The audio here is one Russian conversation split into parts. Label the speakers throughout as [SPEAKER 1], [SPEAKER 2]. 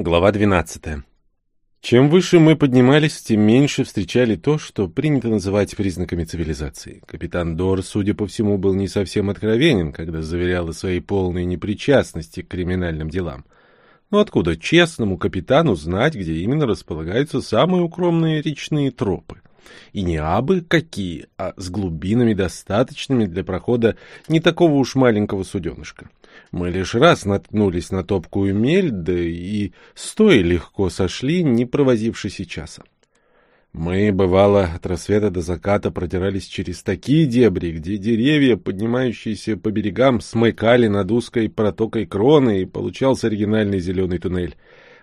[SPEAKER 1] Глава 12. Чем выше мы поднимались, тем меньше встречали то, что принято называть признаками цивилизации. Капитан Дор, судя по всему, был не совсем откровенен, когда заверял о своей полной непричастности к криминальным делам. Но откуда честному капитану знать, где именно располагаются самые укромные речные тропы? И не абы какие, а с глубинами, достаточными для прохода не такого уж маленького суденышка. Мы лишь раз наткнулись на топкую мель, да и стоя легко сошли, не провозившись и часа. Мы, бывало, от рассвета до заката продирались через такие дебри, где деревья, поднимающиеся по берегам, смыкали над узкой протокой кроны, и получался оригинальный зеленый туннель.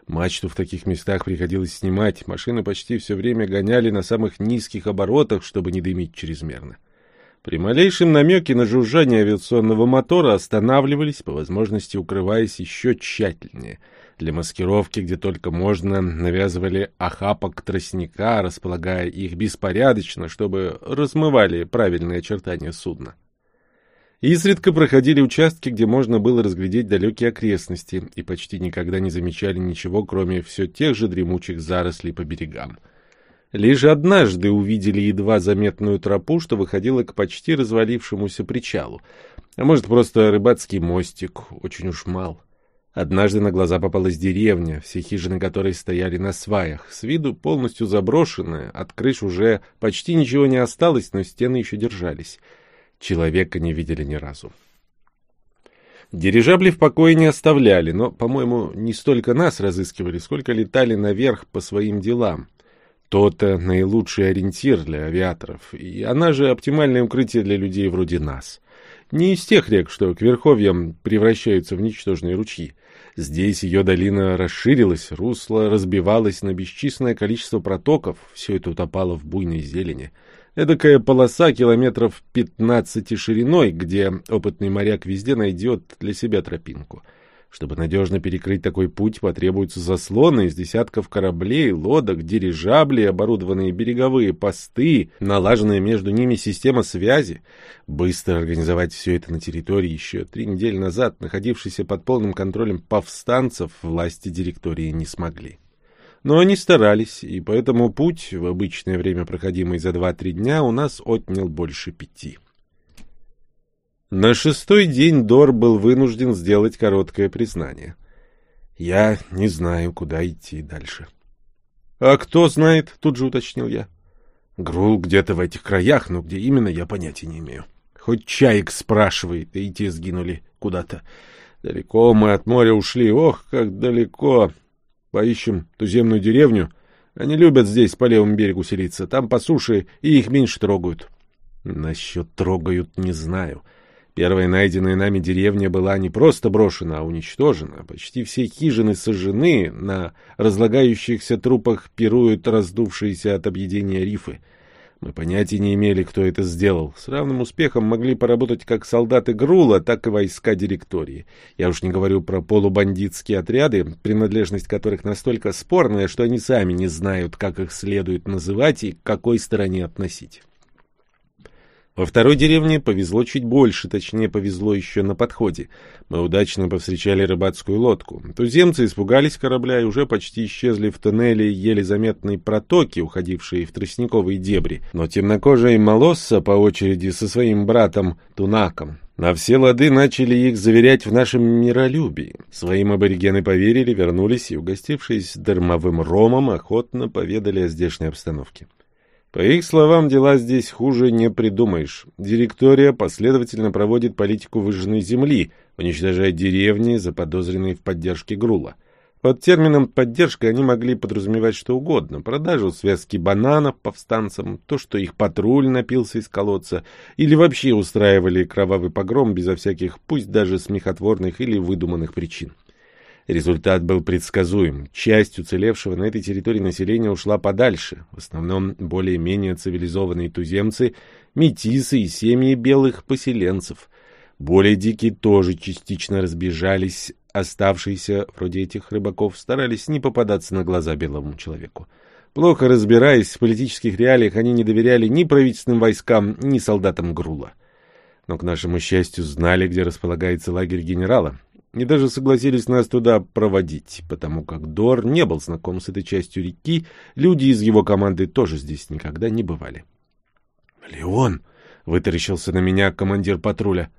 [SPEAKER 1] Мачту в таких местах приходилось снимать, машины почти все время гоняли на самых низких оборотах, чтобы не дымить чрезмерно. При малейшем намеке на жужжание авиационного мотора останавливались, по возможности укрываясь еще тщательнее. Для маскировки, где только можно, навязывали охапок тростника, располагая их беспорядочно, чтобы размывали правильные очертания судна. Изредка проходили участки, где можно было разглядеть далекие окрестности, и почти никогда не замечали ничего, кроме все тех же дремучих зарослей по берегам. Лишь однажды увидели едва заметную тропу, что выходила к почти развалившемуся причалу. А может, просто рыбацкий мостик, очень уж мал. Однажды на глаза попалась деревня, все хижины которой стояли на сваях, с виду полностью заброшенная, от крыш уже почти ничего не осталось, но стены еще держались. Человека не видели ни разу. Дирижабли в покое не оставляли, но, по-моему, не столько нас разыскивали, сколько летали наверх по своим делам. То-то наилучший ориентир для авиаторов, и она же оптимальное укрытие для людей вроде нас. Не из тех рек, что к верховьям превращаются в ничтожные ручьи. Здесь ее долина расширилась, русло разбивалось на бесчисленное количество протоков, все это утопало в буйной зелени. Эдакая полоса километров пятнадцати шириной, где опытный моряк везде найдет для себя тропинку — чтобы надежно перекрыть такой путь, потребуются заслоны из десятков кораблей, лодок, дирижаблей, оборудованные береговые посты, налаженная между ними система связи. Быстро организовать все это на территории еще три недели назад, находившейся под полным контролем повстанцев, власти директории не смогли. Но они старались, и поэтому путь, в обычное время проходимый за два-три дня, у нас отнял больше пяти. На шестой день Дор был вынужден сделать короткое признание. «Я не знаю, куда идти дальше». «А кто знает?» — тут же уточнил я. «Грул где-то в этих краях, но где именно, я понятия не имею. Хоть чаек спрашивает, и те сгинули куда-то. Далеко мы от моря ушли, ох, как далеко. Поищем туземную деревню. Они любят здесь по левому берегу селиться, там по суше, и их меньше трогают». «Насчет трогают не знаю». Первая найденная нами деревня была не просто брошена, а уничтожена. Почти все хижины сожжены, на разлагающихся трупах пируют раздувшиеся от объедения рифы. Мы понятия не имели, кто это сделал. С равным успехом могли поработать как солдаты Грула, так и войска директории. Я уж не говорю про полубандитские отряды, принадлежность которых настолько спорная, что они сами не знают, как их следует называть и к какой стороне относить. Во второй деревне повезло чуть больше, точнее, повезло еще на подходе. Мы удачно повстречали рыбацкую лодку. Туземцы испугались корабля и уже почти исчезли в тоннеле еле заметной протоки, уходившие в тростниковые дебри. Но темнокожий Молосса по очереди со своим братом Тунаком на все лады начали их заверять в нашем миролюбии. Своим аборигены поверили, вернулись и, угостившись дармовым ромом, охотно поведали о здешней обстановке. По их словам, дела здесь хуже не придумаешь. Директория последовательно проводит политику выжженной земли, уничтожая деревни, заподозренные в поддержке Грула. Под термином «поддержка» они могли подразумевать что угодно. Продажу связки бананов повстанцам, то, что их патруль напился из колодца, или вообще устраивали кровавый погром безо всяких, пусть даже смехотворных или выдуманных причин. Результат был предсказуем. Часть уцелевшего на этой территории населения ушла подальше. В основном более-менее цивилизованные туземцы, метисы и семьи белых поселенцев. Более дикие тоже частично разбежались. Оставшиеся, вроде этих рыбаков, старались не попадаться на глаза белому человеку. Плохо разбираясь в политических реалиях, они не доверяли ни правительственным войскам, ни солдатам Грула. Но, к нашему счастью, знали, где располагается лагерь генерала. И даже согласились нас туда проводить, потому как Дор не был знаком с этой частью реки, люди из его команды тоже здесь никогда не бывали. «Леон!» — вытаращился на меня командир патруля.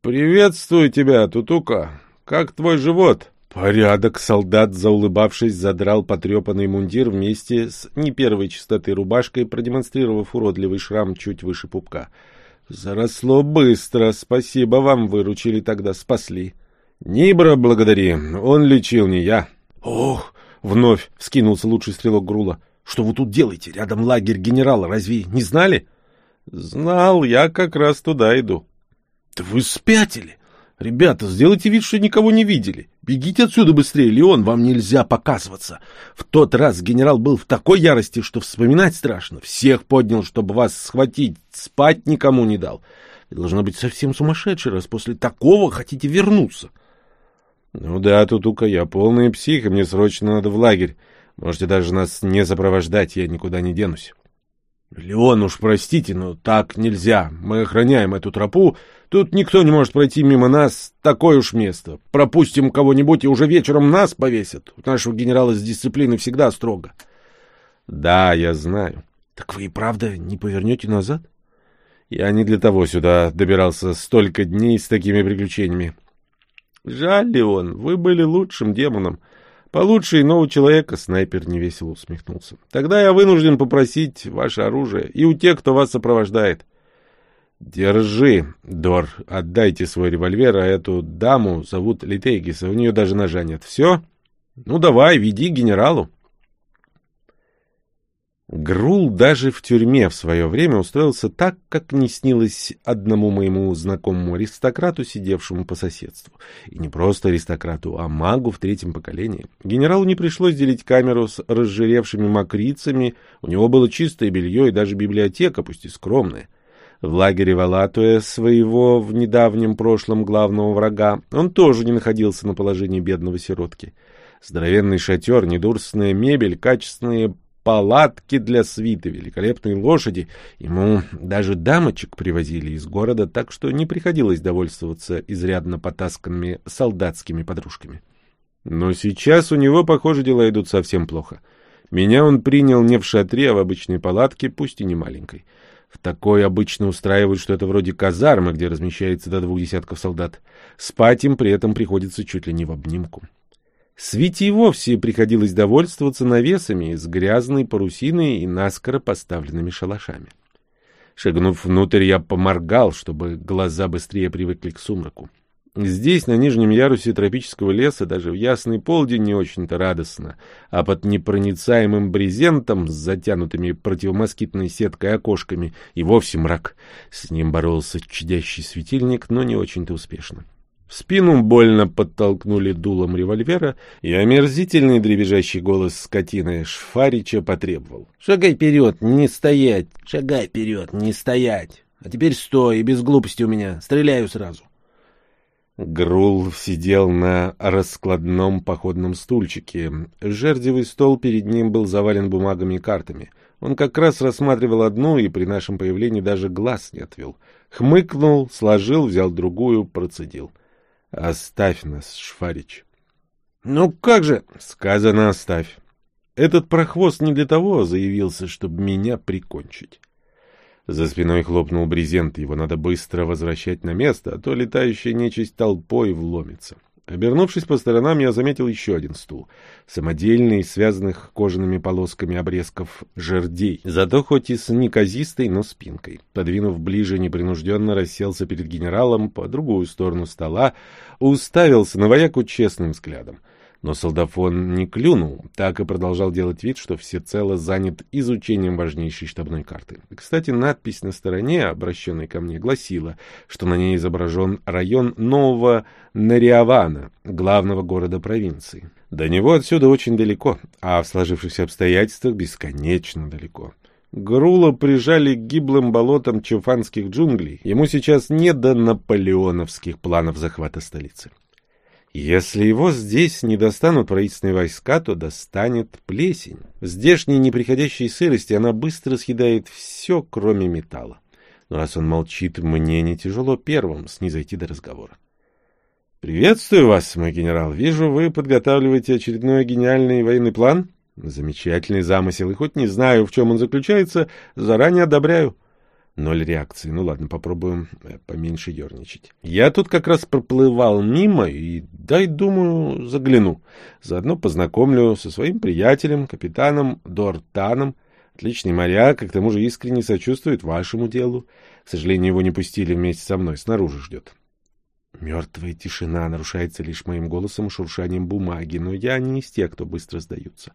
[SPEAKER 1] «Приветствую тебя, Тутука! Как твой живот?» Порядок солдат, заулыбавшись, задрал потрепанный мундир вместе с не первой чистоты рубашкой, продемонстрировав уродливый шрам чуть выше пупка. Заросло быстро, спасибо вам, выручили тогда, спасли. Нибра благодари, он лечил, не я. Ох, вновь вскинулся лучший стрелок Грула. Что вы тут делаете? Рядом лагерь генерала, разве не знали? Знал, я как раз туда иду. Да вы спятили! «Ребята, сделайте вид, что никого не видели. Бегите отсюда быстрее, Леон, вам нельзя показываться. В тот раз генерал был в такой ярости, что вспоминать страшно. Всех поднял, чтобы вас схватить, спать никому не дал. Вы должна быть совсем сумасшедший, раз после такого хотите вернуться». «Ну да, Тутука, я полный псих, и мне срочно надо в лагерь. Можете даже нас не сопровождать, я никуда не денусь». «Леон, уж простите, но так нельзя. Мы охраняем эту тропу. Тут никто не может пройти мимо нас. Такое уж место. Пропустим кого-нибудь, и уже вечером нас повесят. У нашего генерала с дисциплиной всегда строго». «Да, я знаю». «Так вы и правда не повернете назад?» «Я не для того сюда добирался столько дней с такими приключениями». «Жаль, Леон, вы были лучшим демоном». Получше иного человека снайпер невесело усмехнулся. Тогда я вынужден попросить ваше оружие и у тех, кто вас сопровождает. Держи, Дор, отдайте свой револьвер, а эту даму зовут Литейгиса, у нее даже ножа нет. Все? Ну давай, веди генералу. Грул даже в тюрьме в свое время устроился так, как не снилось одному моему знакомому аристократу, сидевшему по соседству. И не просто аристократу, а магу в третьем поколении. Генералу не пришлось делить камеру с разжиревшими мокрицами, у него было чистое белье и даже библиотека, пусть и скромная. В лагере Валатуя, своего в недавнем прошлом главного врага, он тоже не находился на положении бедного сиротки. Здоровенный шатер, недурственная мебель, качественные палатки для свиты, великолепные лошади. Ему даже дамочек привозили из города, так что не приходилось довольствоваться изрядно потасканными солдатскими подружками. Но сейчас у него, похоже, дела идут совсем плохо. Меня он принял не в шатре, а в обычной палатке, пусть и не маленькой. В такой обычно устраивают что-то вроде казармы, где размещается до двух десятков солдат. Спать им при этом приходится чуть ли не в обнимку. Свите и вовсе приходилось довольствоваться навесами из грязной парусины и наскоро поставленными шалашами. Шагнув внутрь, я поморгал, чтобы глаза быстрее привыкли к сумраку. Здесь, на нижнем ярусе тропического леса, даже в ясный полдень не очень-то радостно, а под непроницаемым брезентом с затянутыми противомоскитной сеткой окошками и вовсе мрак. С ним боролся чадящий светильник, но не очень-то успешно. В спину больно подтолкнули дулом револьвера, и омерзительный дребезжащий голос скотины Шфарича потребовал. — Шагай вперед, не стоять! Шагай вперед, не стоять! А теперь стой, и без глупости у меня, стреляю сразу. Грул сидел на раскладном походном стульчике. Жердевый стол перед ним был завален бумагами и картами. Он как раз рассматривал одну и при нашем появлении даже глаз не отвел. Хмыкнул, сложил, взял другую, процедил. Оставь нас, Шфарич. Ну как же? Сказано, оставь. Этот прохвост не для того заявился, чтобы меня прикончить. За спиной хлопнул брезент, его надо быстро возвращать на место, а то летающая нечисть толпой вломится. Обернувшись по сторонам, я заметил еще один стул. Самодельный, связанных кожаными полосками обрезков жердей. Зато хоть и с неказистой, но спинкой. Подвинув ближе, непринужденно расселся перед генералом по другую сторону стола, уставился на вояку честным взглядом. Но солдафон не клюнул, так и продолжал делать вид, что всецело занят изучением важнейшей штабной карты. Кстати, надпись на стороне, обращенной ко мне, гласила, что на ней изображен район Нового Нариавана, главного города провинции. До него отсюда очень далеко, а в сложившихся обстоятельствах бесконечно далеко. Грула прижали к гиблым болотам чуфанских джунглей. Ему сейчас не до наполеоновских планов захвата столицы. Если его здесь не достанут правительственные войска, то достанет плесень. В здешней неприходящей сырости она быстро съедает все, кроме металла. Но раз он молчит, мне не тяжело первым снизойти до разговора. Приветствую вас, мой генерал. Вижу, вы подготавливаете очередной гениальный военный план. Замечательный замысел, и хоть не знаю, в чем он заключается, заранее одобряю. Ноль реакции. Ну ладно, попробуем э, поменьше ерничать. Я тут как раз проплывал мимо и, дай, думаю, загляну. Заодно познакомлю со своим приятелем, капитаном Дортаном. Отличный моряк, и к тому же искренне сочувствует вашему делу. К сожалению, его не пустили вместе со мной, снаружи ждет. Мертвая тишина нарушается лишь моим голосом и шуршанием бумаги, но я не из тех, кто быстро сдаются.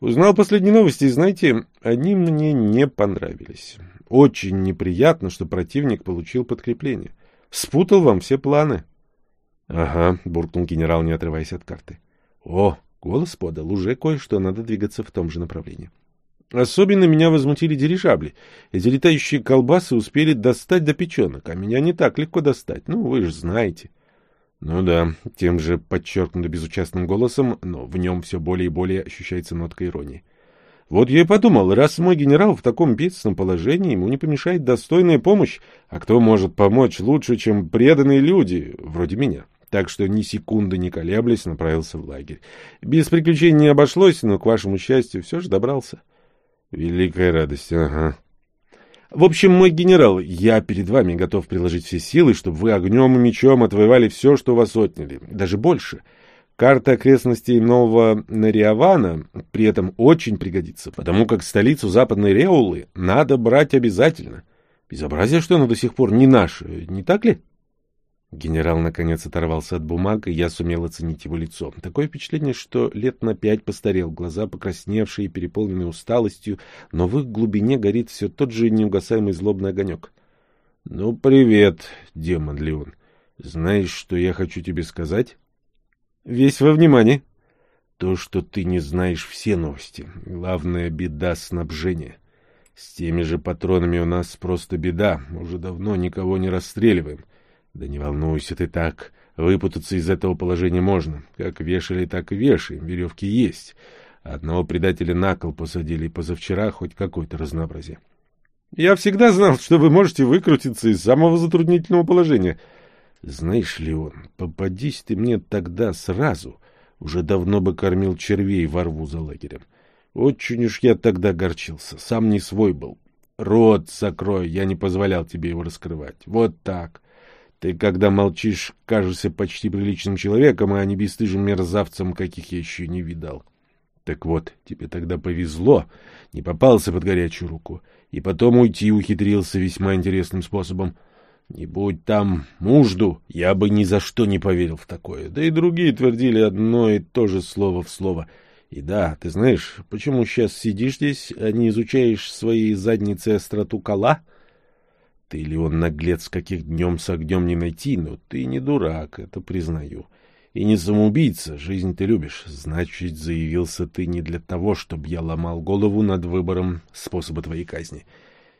[SPEAKER 1] Узнал последние новости, и, знаете, они мне не понравились. Очень неприятно, что противник получил подкрепление. Спутал вам все планы. — Ага, — буркнул генерал, не отрываясь от карты. — О, голос подал, уже кое-что, надо двигаться в том же направлении. Особенно меня возмутили дирижабли. Эти летающие колбасы успели достать до печенок, а меня не так легко достать. Ну, вы же знаете. Ну да, тем же подчеркнуто безучастным голосом, но в нем все более и более ощущается нотка иронии. Вот я и подумал, раз мой генерал в таком бедственном положении, ему не помешает достойная помощь, а кто может помочь лучше, чем преданные люди, вроде меня. Так что ни секунды не колеблясь, направился в лагерь. Без приключений не обошлось, но, к вашему счастью, все же добрался. Великая радость, ага. В общем, мой генерал, я перед вами готов приложить все силы, чтобы вы огнем и мечом отвоевали все, что вас отняли, даже больше. Карта окрестностей Нового Нариавана при этом очень пригодится, потому как столицу Западной Реулы надо брать обязательно. Безобразие, что она до сих пор не наша, не так ли? Генерал наконец оторвался от бумаг, и я сумел оценить его лицо. Такое впечатление, что лет на пять постарел, глаза покрасневшие и переполненные усталостью, но в их глубине горит все тот же неугасаемый злобный огонек. — Ну, привет, демон Леон. Знаешь, что я хочу тебе сказать? — Весь во внимании. — То, что ты не знаешь все новости. Главная беда — снабжения. С теми же патронами у нас просто беда. Уже давно никого не расстреливаем. — да не волнуйся ты так. Выпутаться из этого положения можно. Как вешали, так и вешаем. Веревки есть. Одного предателя на кол посадили позавчера, хоть какое-то разнообразие. Я всегда знал, что вы можете выкрутиться из самого затруднительного положения. Знаешь, Леон, попадись ты мне тогда сразу, уже давно бы кормил червей во рву за лагерем. Очень уж я тогда горчился, сам не свой был. Рот закрой, я не позволял тебе его раскрывать. Вот так. Ты, когда молчишь, кажешься почти приличным человеком, а не бесстыжим мерзавцем, каких я еще не видал. Так вот, тебе тогда повезло, не попался под горячую руку, и потом уйти ухитрился весьма интересным способом. Не будь там мужду, я бы ни за что не поверил в такое. Да и другие твердили одно и то же слово в слово. И да, ты знаешь, почему сейчас сидишь здесь, а не изучаешь своей задницей остроту кола? — ты или он наглец, каких днем с огнем не найти, но ты не дурак, это признаю. И не самоубийца, жизнь ты любишь. Значит, заявился ты не для того, чтобы я ломал голову над выбором способа твоей казни.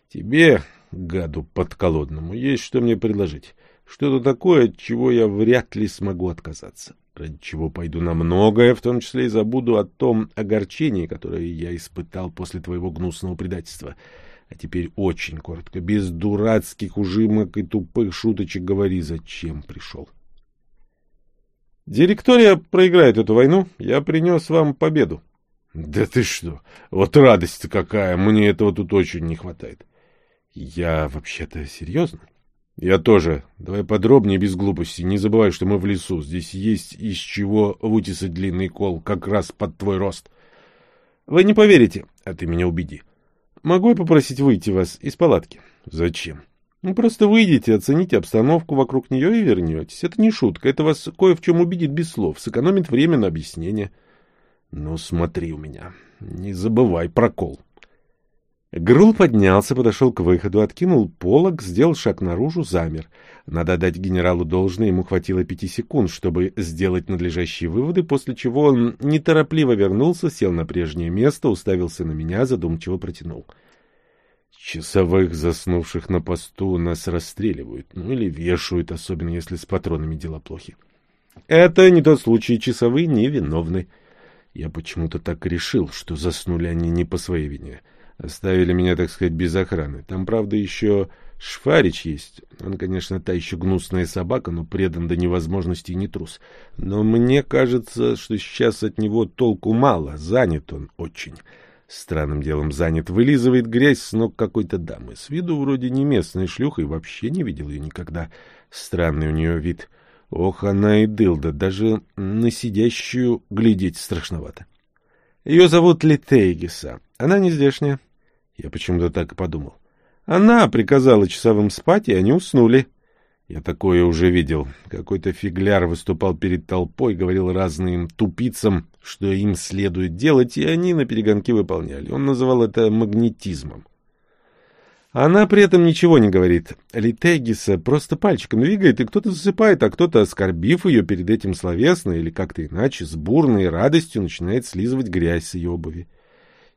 [SPEAKER 1] Тебе, гаду подколодному, есть что мне предложить. Что-то такое, от чего я вряд ли смогу отказаться. Ради чего пойду на многое, в том числе и забуду о том огорчении, которое я испытал после твоего гнусного предательства. А теперь очень коротко, без дурацких ужимок и тупых шуточек говори, зачем пришел. Директория проиграет эту войну. Я принес вам победу. Да ты что? Вот радость какая! Мне этого тут очень не хватает. Я вообще-то серьезно. Я тоже. Давай подробнее, без глупости. Не забывай, что мы в лесу. Здесь есть из чего вытесать длинный кол, как раз под твой рост. Вы не поверите, а ты меня убеди. Могу я попросить выйти вас из палатки? Зачем? Ну, просто выйдите, оцените обстановку вокруг нее и вернетесь. Это не шутка, это вас кое в чем убедит без слов, сэкономит время на объяснение. Ну, смотри у меня, не забывай прокол. Грул поднялся, подошел к выходу, откинул полог, сделал шаг наружу, замер. Надо отдать генералу должное, ему хватило пяти секунд, чтобы сделать надлежащие выводы, после чего он неторопливо вернулся, сел на прежнее место, уставился на меня, задумчиво протянул. Часовых, заснувших на посту, нас расстреливают, ну или вешают, особенно если с патронами дела плохи. Это не тот случай, часовые невиновны. Я почему-то так решил, что заснули они не по своей вине. Оставили меня, так сказать, без охраны. Там, правда, еще Шфарич есть. Он, конечно, та еще гнусная собака, но предан до невозможности и не трус. Но мне кажется, что сейчас от него толку мало. Занят он очень. Странным делом занят. Вылизывает грязь с ног какой-то дамы. С виду вроде не местная шлюха и вообще не видел ее никогда. Странный у нее вид. Ох, она и дылда. Даже на сидящую глядеть страшновато. Ее зовут Литейгиса. Она не здешняя. Я почему-то так и подумал. Она приказала часовым спать, и они уснули. Я такое уже видел. Какой-то фигляр выступал перед толпой, говорил разным тупицам, что им следует делать, и они на перегонки выполняли. Он называл это магнетизмом. Она при этом ничего не говорит. Литегиса просто пальчиком двигает, и кто-то засыпает, а кто-то, оскорбив ее перед этим словесно или как-то иначе, с бурной радостью начинает слизывать грязь с ее обуви.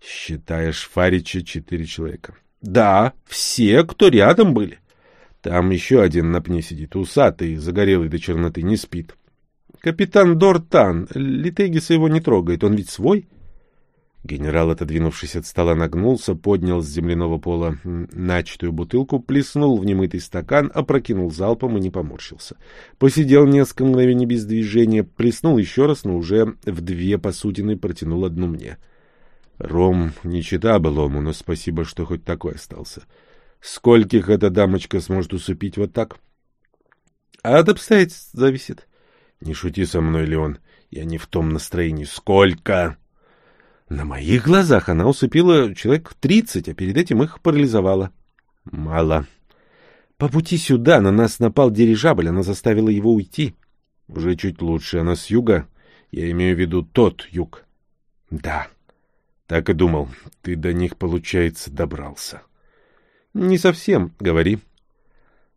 [SPEAKER 1] Считаешь, Фарича четыре человека. Да, все, кто рядом были. Там еще один на пне сидит, усатый, загорелый до черноты, не спит. Капитан Дортан, Литегиса его не трогает, он ведь свой. Генерал, отодвинувшись от стола, нагнулся, поднял с земляного пола начатую бутылку, плеснул в немытый стакан, опрокинул залпом и не поморщился. Посидел несколько мгновений без движения, плеснул еще раз, но уже в две посудины протянул одну мне — Ром не чита былому, но спасибо, что хоть такой остался. Скольких эта дамочка сможет усыпить вот так? А от обстоятельств зависит. Не шути со мной, Леон. Я не в том настроении. Сколько? На моих глазах она усыпила человек тридцать, а перед этим их парализовала. Мало. По пути сюда на нас напал дирижабль, она заставила его уйти. Уже чуть лучше. Она с юга. Я имею в виду тот юг. Да. Так и думал. Ты до них, получается, добрался. Не совсем, говори.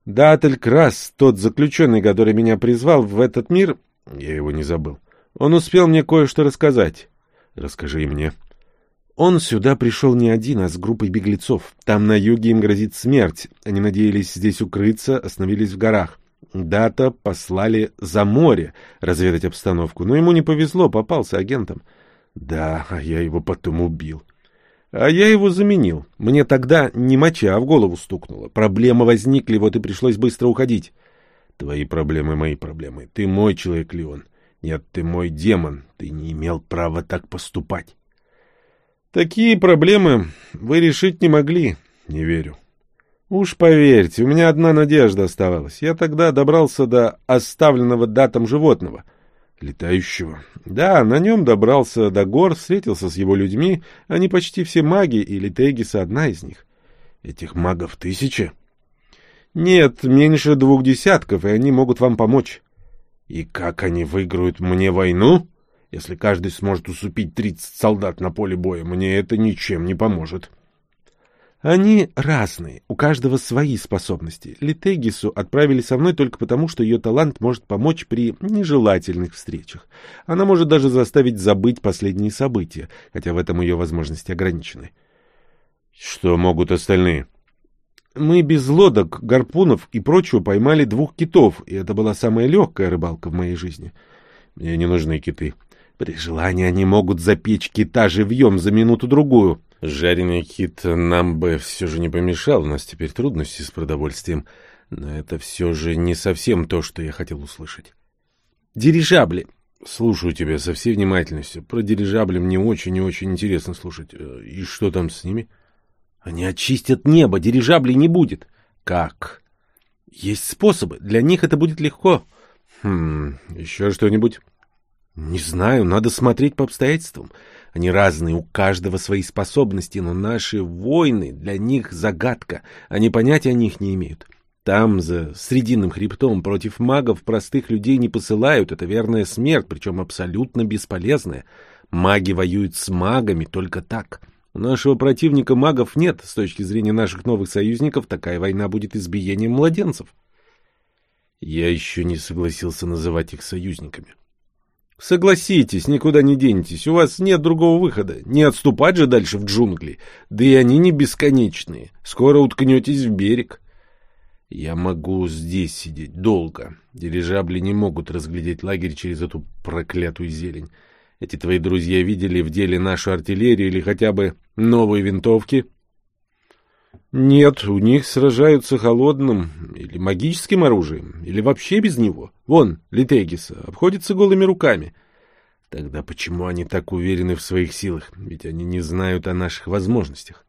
[SPEAKER 1] Да, Ателькрас, тот заключенный, который меня призвал в этот мир, я его не забыл. Он успел мне кое-что рассказать. Расскажи и мне. Он сюда пришел не один, а с группой беглецов. Там на юге им грозит смерть. Они надеялись здесь укрыться, остановились в горах. Дата послали за море разведать обстановку, но ему не повезло, попался агентом. Да, а я его потом убил. А я его заменил. Мне тогда не моча, а в голову стукнуло. Проблемы возникли, вот и пришлось быстро уходить. Твои проблемы — мои проблемы. Ты мой человек, Леон. Нет, ты мой демон. Ты не имел права так поступать. Такие проблемы вы решить не могли. Не верю. Уж поверьте, у меня одна надежда оставалась. Я тогда добрался до оставленного датом животного — Летающего. Да, на нем добрался до гор, встретился с его людьми. Они почти все маги, и Литегиса одна из них. Этих магов тысяча? Нет, меньше двух десятков, и они могут вам помочь. И как они выиграют мне войну? Если каждый сможет усупить тридцать солдат на поле боя, мне это ничем не поможет. — они разные, у каждого свои способности. Литегису отправили со мной только потому, что ее талант может помочь при нежелательных встречах. Она может даже заставить забыть последние события, хотя в этом ее возможности ограничены. Что могут остальные? Мы без лодок, гарпунов и прочего поймали двух китов, и это была самая легкая рыбалка в моей жизни. Мне не нужны киты. При желании они могут запечь кита живьем за минуту-другую. Жареный кит нам бы все же не помешал, у нас теперь трудности с продовольствием, но это все же не совсем то, что я хотел услышать. Дирижабли. Слушаю тебя со всей внимательностью. Про дирижабли мне очень и очень интересно слушать. Э, и что там с ними? Они очистят небо, дирижаблей не будет. Как? Есть способы, для них это будет легко. Хм, еще что-нибудь? Не знаю, надо смотреть по обстоятельствам. Они разные, у каждого свои способности, но наши войны для них загадка, они понятия о них не имеют. Там, за Срединным хребтом, против магов простых людей не посылают, это верная смерть, причем абсолютно бесполезная. Маги воюют с магами только так. У нашего противника магов нет, с точки зрения наших новых союзников, такая война будет избиением младенцев. Я еще не согласился называть их союзниками. Согласитесь, никуда не денетесь, у вас нет другого выхода. Не отступать же дальше в джунгли. Да и они не бесконечные. Скоро уткнетесь в берег. Я могу здесь сидеть долго. Дирижабли не могут разглядеть лагерь через эту проклятую зелень. Эти твои друзья видели в деле нашу артиллерию или хотя бы новые винтовки? Нет, у них сражаются холодным или магическим оружием, или вообще без него. Вон, Литегиса, обходится голыми руками. Тогда почему они так уверены в своих силах? Ведь они не знают о наших возможностях.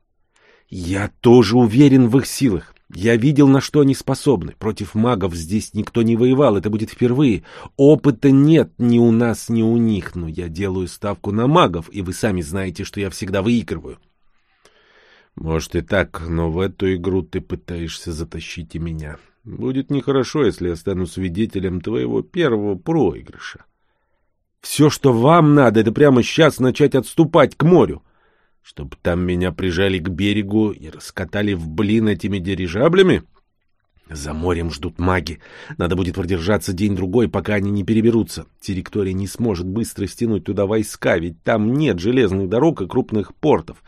[SPEAKER 1] Я тоже уверен в их силах. Я видел, на что они способны. Против магов здесь никто не воевал, это будет впервые. Опыта нет ни у нас, ни у них, но я делаю ставку на магов, и вы сами знаете, что я всегда выигрываю. Может и так, но в эту игру ты пытаешься затащить и меня. Будет нехорошо, если я стану свидетелем твоего первого проигрыша. Все, что вам надо, это прямо сейчас начать отступать к морю. Чтоб там меня прижали к берегу и раскатали в блин этими дирижаблями? За морем ждут маги. Надо будет продержаться день-другой, пока они не переберутся. Территория не сможет быстро стянуть туда войска, ведь там нет железных дорог и крупных портов.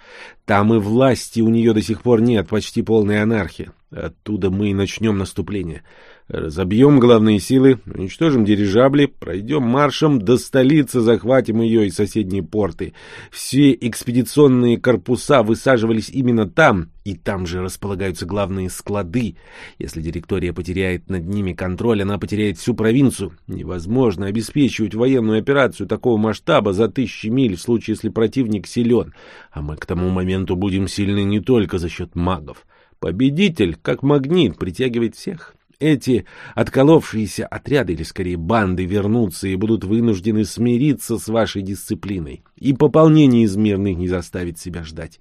[SPEAKER 1] Там и власти у нее до сих пор нет, почти полная анархия. Оттуда мы и начнем наступление. Разобьем главные силы, уничтожим дирижабли, пройдем маршем до столицы, захватим ее и соседние порты. Все экспедиционные корпуса высаживались именно там, и там же располагаются главные склады. Если директория потеряет над ними контроль, она потеряет всю провинцию. Невозможно обеспечивать военную операцию такого масштаба за тысячи миль в случае, если противник силен. А мы к тому моменту будем сильны не только за счет магов. Победитель, как магнит, притягивает всех эти отколовшиеся отряды, или скорее банды, вернутся и будут вынуждены смириться с вашей дисциплиной. И пополнение из мирных не заставит себя ждать.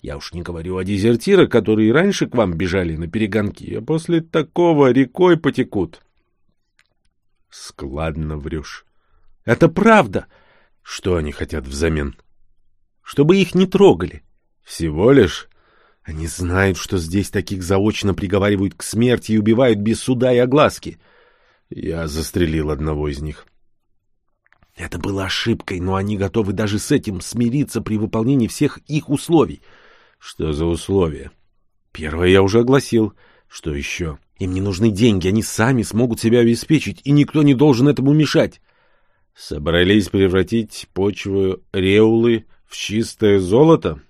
[SPEAKER 1] Я уж не говорю о дезертирах, которые раньше к вам бежали на перегонки, а после такого рекой потекут. Складно врешь. Это правда. Что они хотят взамен? Чтобы их не трогали. Всего лишь они знают, что здесь таких заочно приговаривают к смерти и убивают без суда и огласки. Я застрелил одного из них. Это было ошибкой, но они готовы даже с этим смириться при выполнении всех их условий. Что за условия? Первое я уже огласил. Что еще? Им не нужны деньги, они сами смогут себя обеспечить, и никто не должен этому мешать. Собрались превратить почву Реулы в чистое золото?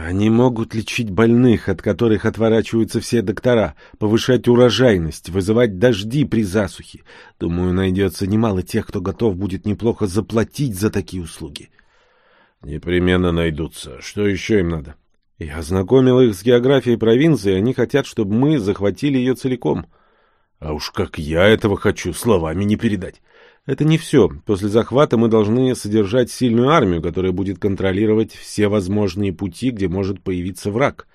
[SPEAKER 1] Они могут лечить больных, от которых отворачиваются все доктора, повышать урожайность, вызывать дожди при засухе. Думаю, найдется немало тех, кто готов будет неплохо заплатить за такие услуги. Непременно найдутся. Что еще им надо? Я ознакомил их с географией провинции, они хотят, чтобы мы захватили ее целиком. А уж как я этого хочу, словами не передать. Это не все. После захвата мы должны содержать сильную армию, которая будет контролировать все возможные пути, где может появиться враг.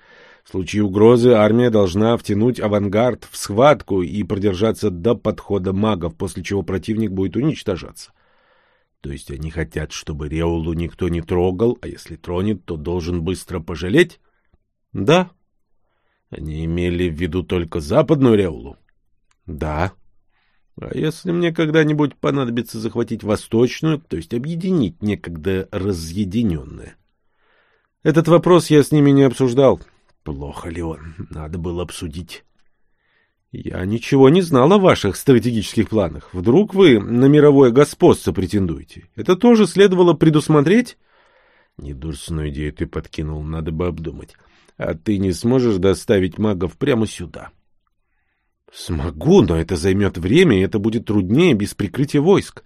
[SPEAKER 1] В случае угрозы армия должна втянуть авангард в схватку и продержаться до подхода магов, после чего противник будет уничтожаться. То есть они хотят, чтобы Реулу никто не трогал, а если тронет, то должен быстро пожалеть? Да. Они имели в виду только западную Реулу? Да. А если мне когда-нибудь понадобится захватить восточную, то есть объединить некогда разъединенное? Этот вопрос я с ними не обсуждал. Плохо ли он? Надо было обсудить. Я ничего не знал о ваших стратегических планах. Вдруг вы на мировое господство претендуете? Это тоже следовало предусмотреть? Недурственную идею ты подкинул, надо бы обдумать. А ты не сможешь доставить магов прямо сюда? — Смогу, но это займет время, и это будет труднее без прикрытия войск.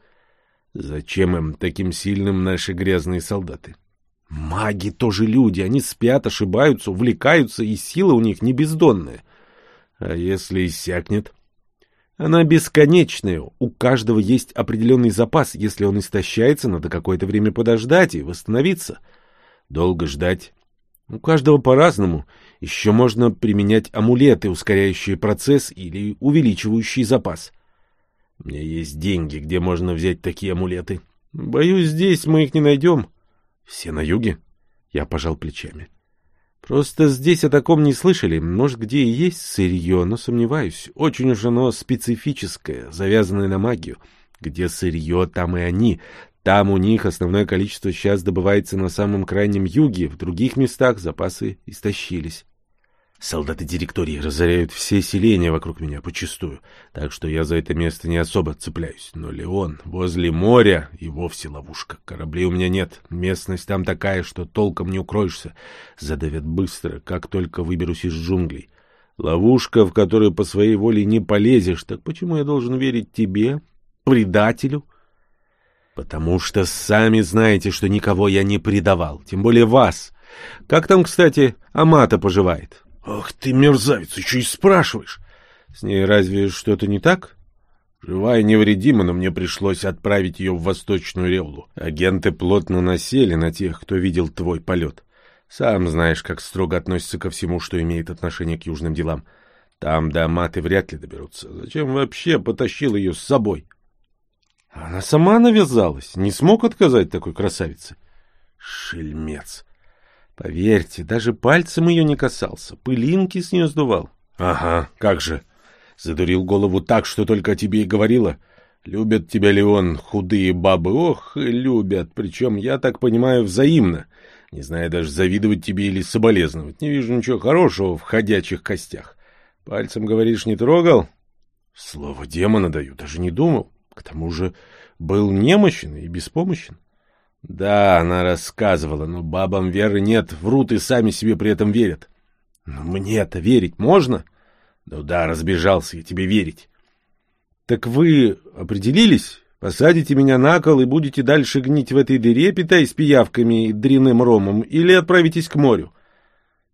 [SPEAKER 1] Зачем им таким сильным наши грязные солдаты? Маги тоже люди, они спят, ошибаются, увлекаются, и сила у них не бездонная. А если иссякнет? Она бесконечная, у каждого есть определенный запас, если он истощается, надо какое-то время подождать и восстановиться. Долго ждать. У каждого по-разному, еще можно применять амулеты, ускоряющие процесс или увеличивающие запас. У меня есть деньги, где можно взять такие амулеты. Боюсь, здесь мы их не найдем. Все на юге? Я пожал плечами. Просто здесь о таком не слышали. Может, где и есть сырье, но сомневаюсь. Очень уж оно специфическое, завязанное на магию. Где сырье, там и они. Там у них основное количество сейчас добывается на самом крайнем юге, в других местах запасы истощились. Солдаты директории разоряют все селения вокруг меня почистую, так что я за это место не особо цепляюсь. Но Леон возле моря и вовсе ловушка. Кораблей у меня нет, местность там такая, что толком не укроешься. Задавят быстро, как только выберусь из джунглей. Ловушка, в которую по своей воле не полезешь. Так почему я должен верить тебе, предателю? Потому что сами знаете, что никого я не предавал, тем более вас. Как там, кстати, Амата поживает?
[SPEAKER 2] Ах ты, мерзавец, еще и спрашиваешь.
[SPEAKER 1] С ней разве что-то не так?
[SPEAKER 2] Живая невредима, но мне пришлось отправить ее в Восточную Ревлу.
[SPEAKER 1] Агенты плотно насели на тех, кто видел твой полет. Сам знаешь, как строго относятся ко всему, что имеет отношение к южным делам. Там до Аматы вряд ли доберутся. Зачем вообще потащил ее с собой? Она сама навязалась, не смог отказать такой красавице. Шельмец. Поверьте, даже пальцем ее не касался, пылинки с нее сдувал.
[SPEAKER 2] — Ага, как же. Задурил голову так, что только о тебе и говорила. Любят тебя, Леон, худые бабы, ох, любят, причем, я так понимаю, взаимно. Не знаю даже, завидовать тебе или соболезновать. Не вижу ничего хорошего в ходячих костях. Пальцем, говоришь, не трогал?
[SPEAKER 1] Слово демона даю, даже не думал. К тому же был немощен и беспомощен. Да, она рассказывала, но бабам веры нет, врут и сами себе при этом верят. Но мне-то верить можно? Ну да, разбежался я тебе верить. Так вы определились? Посадите меня на кол и будете дальше гнить в этой дыре, питаясь пиявками и дряным ромом, или отправитесь к морю?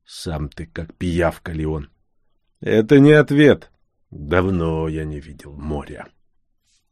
[SPEAKER 1] Сам ты как пиявка, Леон. Это не ответ. Давно я не видел моря.